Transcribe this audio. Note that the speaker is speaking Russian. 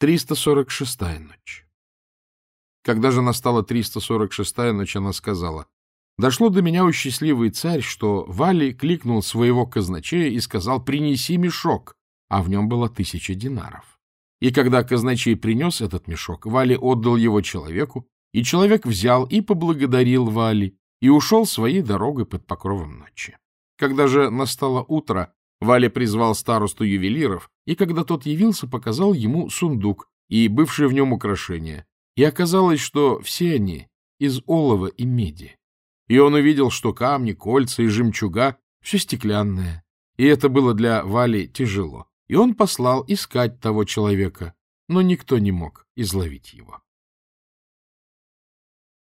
346-я ночь. Когда же настала 346-я ночь, она сказала, «Дошло до меня, у счастливый царь, что Вали кликнул своего казначея и сказал, принеси мешок, а в нем было тысяча динаров. И когда казначей принес этот мешок, Вали отдал его человеку, и человек взял и поблагодарил Вали, и ушел своей дорогой под покровом ночи. Когда же настало утро, Валя призвал старосту ювелиров, и когда тот явился, показал ему сундук и бывшие в нем украшения. И оказалось, что все они из олова и меди. И он увидел, что камни, кольца и жемчуга — все стеклянное. И это было для Вали тяжело. И он послал искать того человека, но никто не мог изловить его.